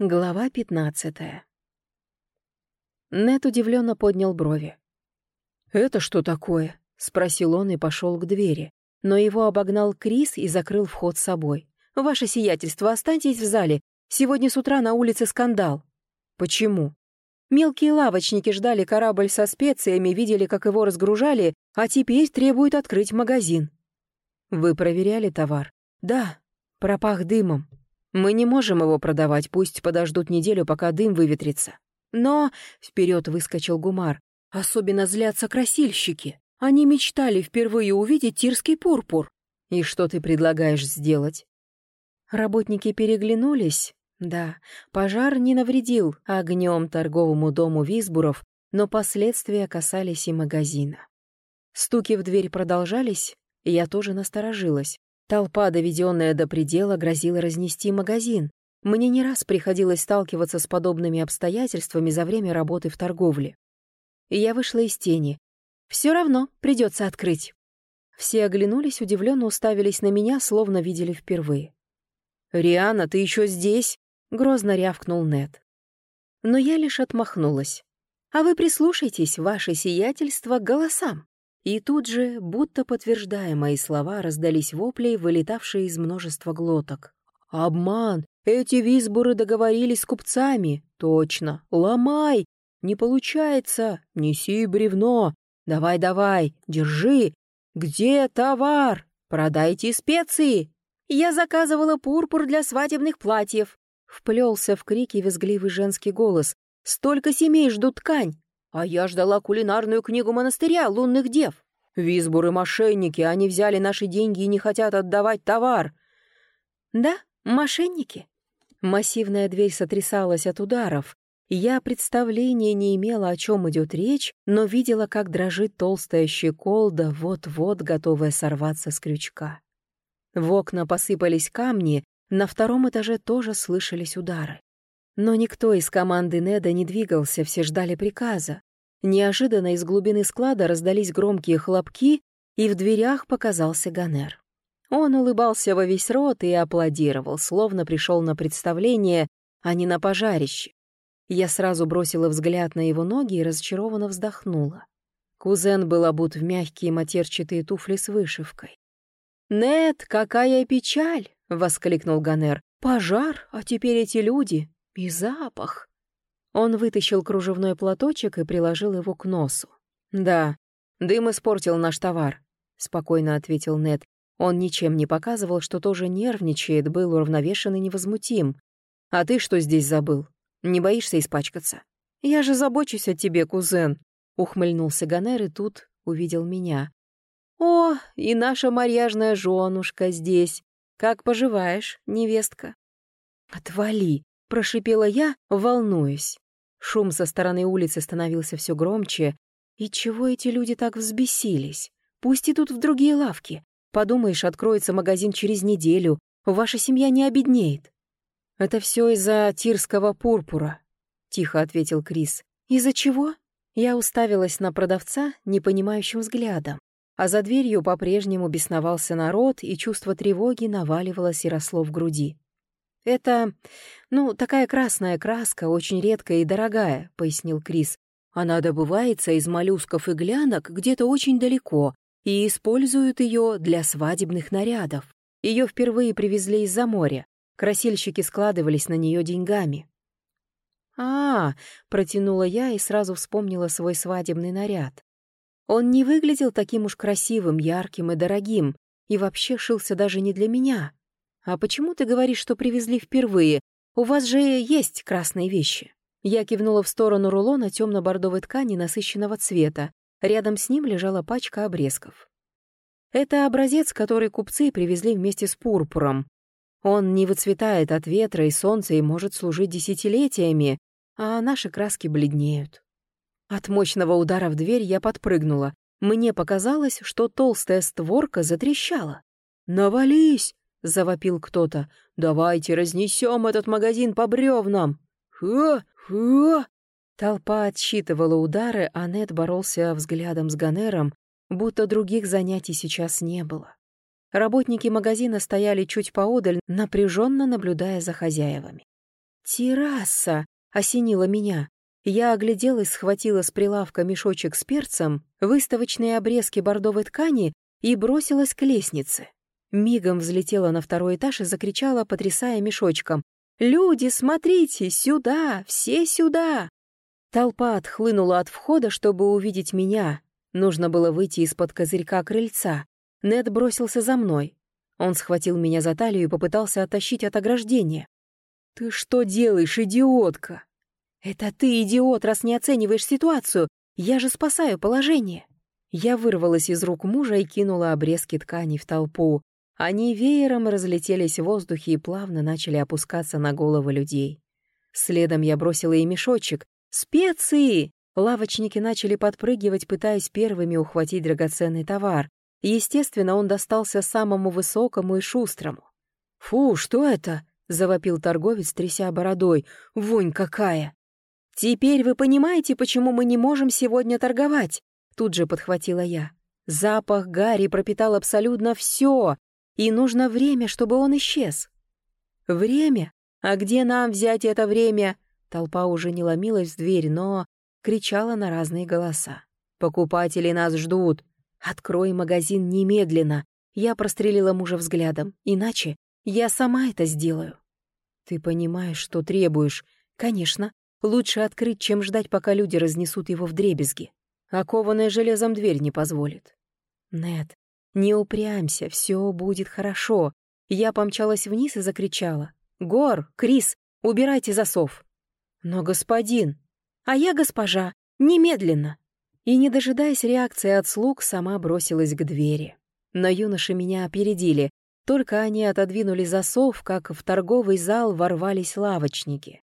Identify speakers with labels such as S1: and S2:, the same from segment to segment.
S1: Глава пятнадцатая. Нет удивленно поднял брови. «Это что такое?» — спросил он и пошел к двери. Но его обогнал Крис и закрыл вход с собой. «Ваше сиятельство, останьтесь в зале. Сегодня с утра на улице скандал». «Почему?» Мелкие лавочники ждали корабль со специями, видели, как его разгружали, а теперь требуют открыть магазин. «Вы проверяли товар?» «Да, пропах дымом. Мы не можем его продавать, пусть подождут неделю, пока дым выветрится. Но, — вперед выскочил Гумар, — особенно злятся красильщики. Они мечтали впервые увидеть тирский пурпур. И что ты предлагаешь сделать? Работники переглянулись. Да, пожар не навредил огнем торговому дому Висбуров, но последствия касались и магазина. Стуки в дверь продолжались, и я тоже насторожилась. Толпа, доведенная до предела, грозила разнести магазин. Мне не раз приходилось сталкиваться с подобными обстоятельствами за время работы в торговле. И я вышла из тени. Все равно придется открыть. Все оглянулись, удивленно уставились на меня, словно видели впервые. «Риана, ты еще здесь?» — грозно рявкнул Нед. Но я лишь отмахнулась. «А вы прислушайтесь, ваше сиятельство, голосам. И тут же, будто подтверждая мои слова, раздались вопли, вылетавшие из множества глоток. «Обман! Эти визбуры договорились с купцами! Точно! Ломай! Не получается! Неси бревно! Давай-давай! Держи! Где товар? Продайте специи!» «Я заказывала пурпур для свадебных платьев!» Вплелся в крики визгливый женский голос. «Столько семей ждут ткань! А я ждала кулинарную книгу монастыря лунных дев. Визбуры мошенники, они взяли наши деньги и не хотят отдавать товар. Да, мошенники. Массивная дверь сотрясалась от ударов. Я представления не имела, о чем идет речь, но видела, как дрожит толстая щеколда, вот-вот готовая сорваться с крючка. В окна посыпались камни, на втором этаже тоже слышались удары. Но никто из команды Неда не двигался, все ждали приказа. Неожиданно из глубины склада раздались громкие хлопки, и в дверях показался Ганер. Он улыбался во весь рот и аплодировал, словно пришел на представление, а не на пожарище. Я сразу бросила взгляд на его ноги и разочарованно вздохнула. Кузен был обут в мягкие матерчатые туфли с вышивкой. «Нет, какая печаль!» — воскликнул Ганер. «Пожар, а теперь эти люди!» И запах. Он вытащил кружевной платочек и приложил его к носу. «Да, дым испортил наш товар», — спокойно ответил Нед. Он ничем не показывал, что тоже нервничает, был уравновешен и невозмутим. «А ты что здесь забыл? Не боишься испачкаться?» «Я же забочусь о тебе, кузен», — ухмыльнулся Ганер и тут увидел меня. «О, и наша марьяжная женушка здесь. Как поживаешь, невестка?» «Отвали!» Прошипела я, волнуюсь. Шум со стороны улицы становился все громче. И чего эти люди так взбесились? Пусть идут в другие лавки. Подумаешь, откроется магазин через неделю. Ваша семья не обеднеет. Это все из-за тирского пурпура, тихо ответил Крис. Из-за чего? Я уставилась на продавца непонимающим взглядом. А за дверью по-прежнему бесновался народ, и чувство тревоги наваливалось и росло в груди. «Это, ну, такая красная краска, очень редкая и дорогая», — пояснил Крис. «Она добывается из моллюсков и глянок где-то очень далеко и используют ее для свадебных нарядов. Ее впервые привезли из-за моря. Красильщики складывались на нее деньгами». «А, -а — протянула я и сразу вспомнила свой свадебный наряд. Он не выглядел таким уж красивым, ярким и дорогим, и вообще шился даже не для меня. «А почему ты говоришь, что привезли впервые? У вас же есть красные вещи». Я кивнула в сторону рулона темно-бордовой ткани насыщенного цвета. Рядом с ним лежала пачка обрезков. Это образец, который купцы привезли вместе с пурпуром. Он не выцветает от ветра и солнца и может служить десятилетиями, а наши краски бледнеют. От мощного удара в дверь я подпрыгнула. Мне показалось, что толстая створка затрещала. «Навались!» — завопил кто-то. «Давайте разнесем этот магазин по бревнам!» «Ха! Ха!» Толпа отсчитывала удары, а Нед боролся взглядом с Ганером, будто других занятий сейчас не было. Работники магазина стояли чуть поодаль, напряженно наблюдая за хозяевами. «Терраса!» — осенила меня. Я огляделась, схватила с прилавка мешочек с перцем, выставочные обрезки бордовой ткани и бросилась к лестнице. Мигом взлетела на второй этаж и закричала, потрясая мешочком. «Люди, смотрите, сюда, все сюда!» Толпа отхлынула от входа, чтобы увидеть меня. Нужно было выйти из-под козырька крыльца. Нед бросился за мной. Он схватил меня за талию и попытался оттащить от ограждения. «Ты что делаешь, идиотка?» «Это ты, идиот, раз не оцениваешь ситуацию! Я же спасаю положение!» Я вырвалась из рук мужа и кинула обрезки ткани в толпу. Они веером разлетелись в воздухе и плавно начали опускаться на головы людей. Следом я бросила и мешочек. «Специи!» Лавочники начали подпрыгивать, пытаясь первыми ухватить драгоценный товар. Естественно, он достался самому высокому и шустрому. «Фу, что это?» — завопил торговец, тряся бородой. «Вонь какая!» «Теперь вы понимаете, почему мы не можем сегодня торговать?» Тут же подхватила я. Запах Гарри пропитал абсолютно все, и нужно время, чтобы он исчез. Время? А где нам взять это время? Толпа уже не ломилась в дверь, но кричала на разные голоса. «Покупатели нас ждут! Открой магазин немедленно!» Я прострелила мужа взглядом. «Иначе я сама это сделаю». «Ты понимаешь, что требуешь?» «Конечно. Лучше открыть, чем ждать, пока люди разнесут его в дребезги. Окованная железом дверь не позволит». «Нет, «Не упрямься, все будет хорошо». Я помчалась вниз и закричала. «Гор, Крис, убирайте засов!» «Но господин...» «А я госпожа, немедленно!» И, не дожидаясь реакции от слуг, сама бросилась к двери. Но юноши меня опередили. Только они отодвинули засов, как в торговый зал ворвались лавочники.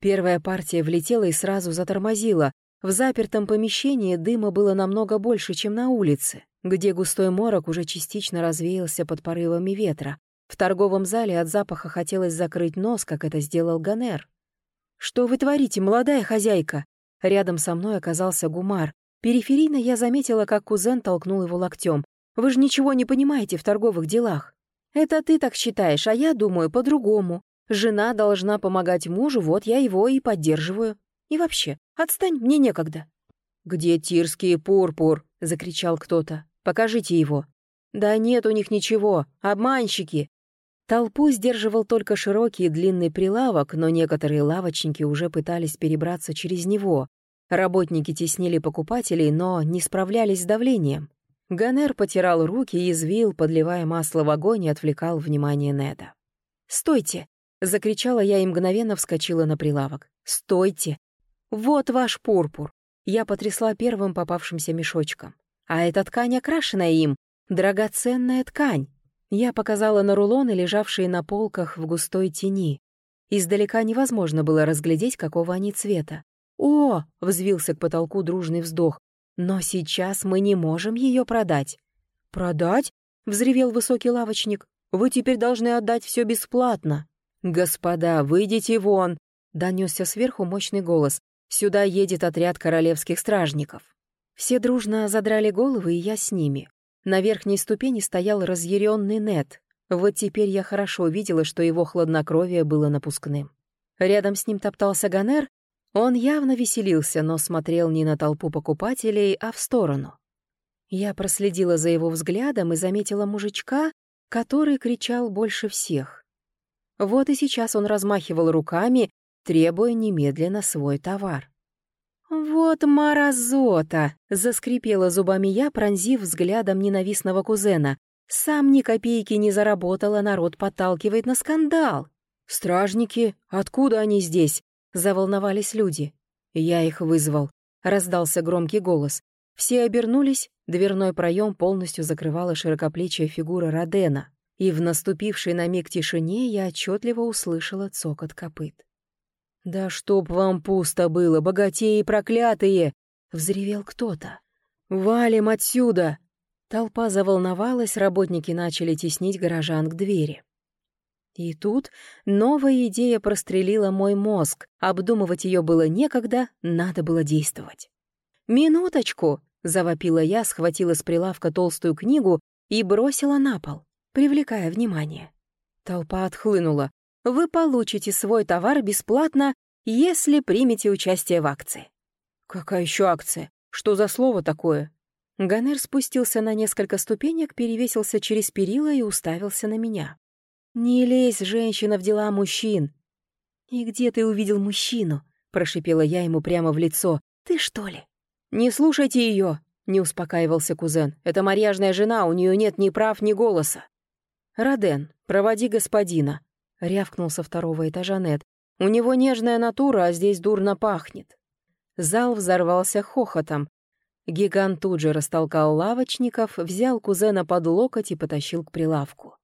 S1: Первая партия влетела и сразу затормозила. В запертом помещении дыма было намного больше, чем на улице где густой морок уже частично развеялся под порывами ветра. В торговом зале от запаха хотелось закрыть нос, как это сделал Ганер. «Что вы творите, молодая хозяйка?» Рядом со мной оказался Гумар. Периферийно я заметила, как кузен толкнул его локтем. «Вы же ничего не понимаете в торговых делах». «Это ты так считаешь, а я думаю по-другому. Жена должна помогать мужу, вот я его и поддерживаю. И вообще, отстань, мне некогда». «Где тирский пурпур?» — закричал кто-то. Покажите его». «Да нет у них ничего, обманщики!» Толпу сдерживал только широкий и длинный прилавок, но некоторые лавочники уже пытались перебраться через него. Работники теснили покупателей, но не справлялись с давлением. Ганер потирал руки и извил, подливая масло в огонь и отвлекал внимание Неда. «Стойте!» — закричала я и мгновенно вскочила на прилавок. «Стойте! Вот ваш пурпур!» Я потрясла первым попавшимся мешочком. А эта ткань окрашена им, драгоценная ткань. Я показала на рулоны, лежавшие на полках в густой тени. Издалека невозможно было разглядеть, какого они цвета. «О!» — взвился к потолку дружный вздох. «Но сейчас мы не можем ее продать». «Продать?» — взревел высокий лавочник. «Вы теперь должны отдать все бесплатно». «Господа, выйдите вон!» — донесся сверху мощный голос. «Сюда едет отряд королевских стражников». Все дружно задрали головы, и я с ними. На верхней ступени стоял разъяренный Нет. Вот теперь я хорошо видела, что его хладнокровие было напускным. Рядом с ним топтался Ганер. Он явно веселился, но смотрел не на толпу покупателей, а в сторону. Я проследила за его взглядом и заметила мужичка, который кричал больше всех. Вот и сейчас он размахивал руками, требуя немедленно свой товар. «Вот маразота!» — заскрипела зубами я, пронзив взглядом ненавистного кузена. «Сам ни копейки не заработал, народ подталкивает на скандал!» «Стражники? Откуда они здесь?» — заволновались люди. «Я их вызвал», — раздался громкий голос. Все обернулись, дверной проем полностью закрывала широкоплечья фигура Родена, и в наступившей на миг тишине я отчетливо услышала цокот копыт. «Да чтоб вам пусто было, богатеи проклятые!» — взревел кто-то. «Валим отсюда!» Толпа заволновалась, работники начали теснить горожан к двери. И тут новая идея прострелила мой мозг. Обдумывать ее было некогда, надо было действовать. «Минуточку!» — завопила я, схватила с прилавка толстую книгу и бросила на пол, привлекая внимание. Толпа отхлынула. Вы получите свой товар бесплатно, если примете участие в акции». «Какая еще акция? Что за слово такое?» Ганер спустился на несколько ступенек, перевесился через перила и уставился на меня. «Не лезь, женщина, в дела мужчин!» «И где ты увидел мужчину?» — прошипела я ему прямо в лицо. «Ты что ли?» «Не слушайте ее!» — не успокаивался кузен. «Это марьяжная жена, у нее нет ни прав, ни голоса». «Роден, проводи господина», — рявкнул со второго этажа Нед. «У него нежная натура, а здесь дурно пахнет». Зал взорвался хохотом. Гигант тут же растолкал лавочников, взял кузена под локоть и потащил к прилавку.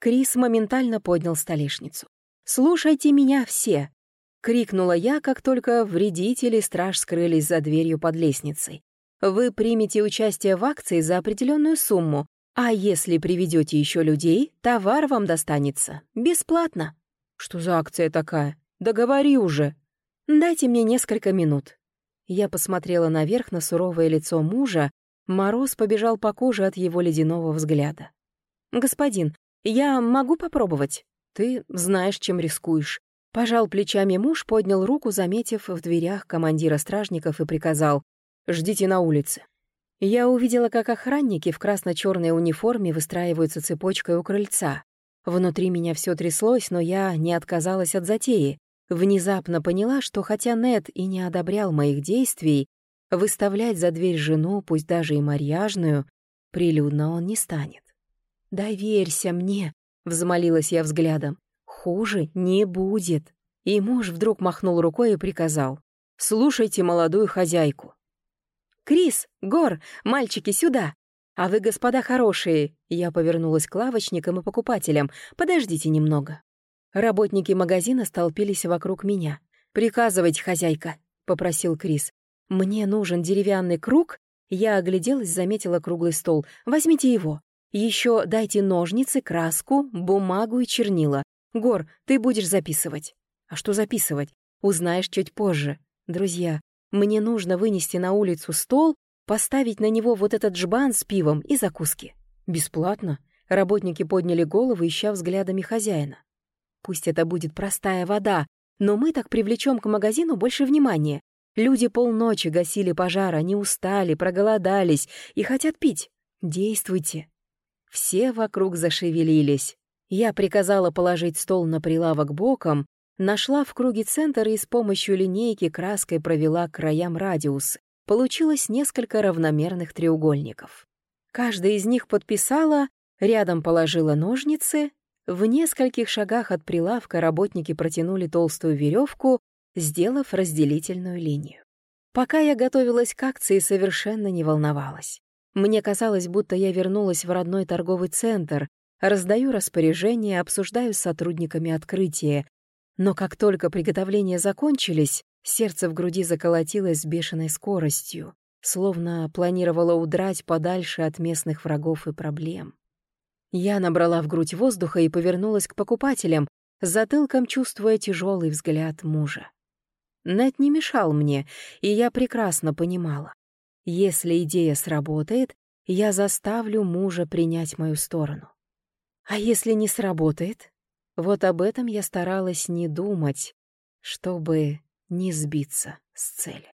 S1: Крис моментально поднял столешницу. «Слушайте меня все!» — крикнула я, как только вредители страж скрылись за дверью под лестницей. «Вы примете участие в акции за определенную сумму, а если приведете еще людей, товар вам достанется. Бесплатно». «Что за акция такая? Договори уже!» «Дайте мне несколько минут. Я посмотрела наверх на суровое лицо мужа, мороз побежал по коже от его ледяного взгляда. «Господин, я могу попробовать? Ты знаешь, чем рискуешь». Пожал плечами муж, поднял руку, заметив в дверях командира стражников и приказал «Ждите на улице». Я увидела, как охранники в красно-черной униформе выстраиваются цепочкой у крыльца. Внутри меня все тряслось, но я не отказалась от затеи. Внезапно поняла, что хотя Нед и не одобрял моих действий, выставлять за дверь жену, пусть даже и марьяжную, прилюдно он не станет. «Доверься мне», — взмолилась я взглядом. «Хуже не будет». И муж вдруг махнул рукой и приказал. «Слушайте молодую хозяйку». «Крис, Гор, мальчики, сюда! А вы, господа хорошие!» Я повернулась к лавочникам и покупателям. «Подождите немного». Работники магазина столпились вокруг меня. «Приказывайте, хозяйка», — попросил Крис. «Мне нужен деревянный круг». Я огляделась, заметила круглый стол. «Возьмите его. Еще дайте ножницы, краску, бумагу и чернила. Гор, ты будешь записывать». «А что записывать? Узнаешь чуть позже. Друзья, мне нужно вынести на улицу стол, поставить на него вот этот жбан с пивом и закуски». «Бесплатно?» Работники подняли головы, ища взглядами хозяина. Пусть это будет простая вода, но мы так привлечем к магазину больше внимания. Люди полночи гасили пожар, они устали, проголодались и хотят пить. Действуйте. Все вокруг зашевелились. Я приказала положить стол на прилавок боком, нашла в круге центр и с помощью линейки краской провела к краям радиус. Получилось несколько равномерных треугольников. Каждая из них подписала, рядом положила ножницы, в нескольких шагах от прилавка работники протянули толстую веревку, сделав разделительную линию. Пока я готовилась к акции, совершенно не волновалась. Мне казалось, будто я вернулась в родной торговый центр, раздаю распоряжения, обсуждаю с сотрудниками открытие. Но как только приготовления закончились, сердце в груди заколотилось с бешеной скоростью, словно планировало удрать подальше от местных врагов и проблем. Я набрала в грудь воздуха и повернулась к покупателям, затылком чувствуя тяжелый взгляд мужа. Нэт не мешал мне, и я прекрасно понимала. Если идея сработает, я заставлю мужа принять мою сторону. А если не сработает? Вот об этом я старалась не думать, чтобы не сбиться с цели.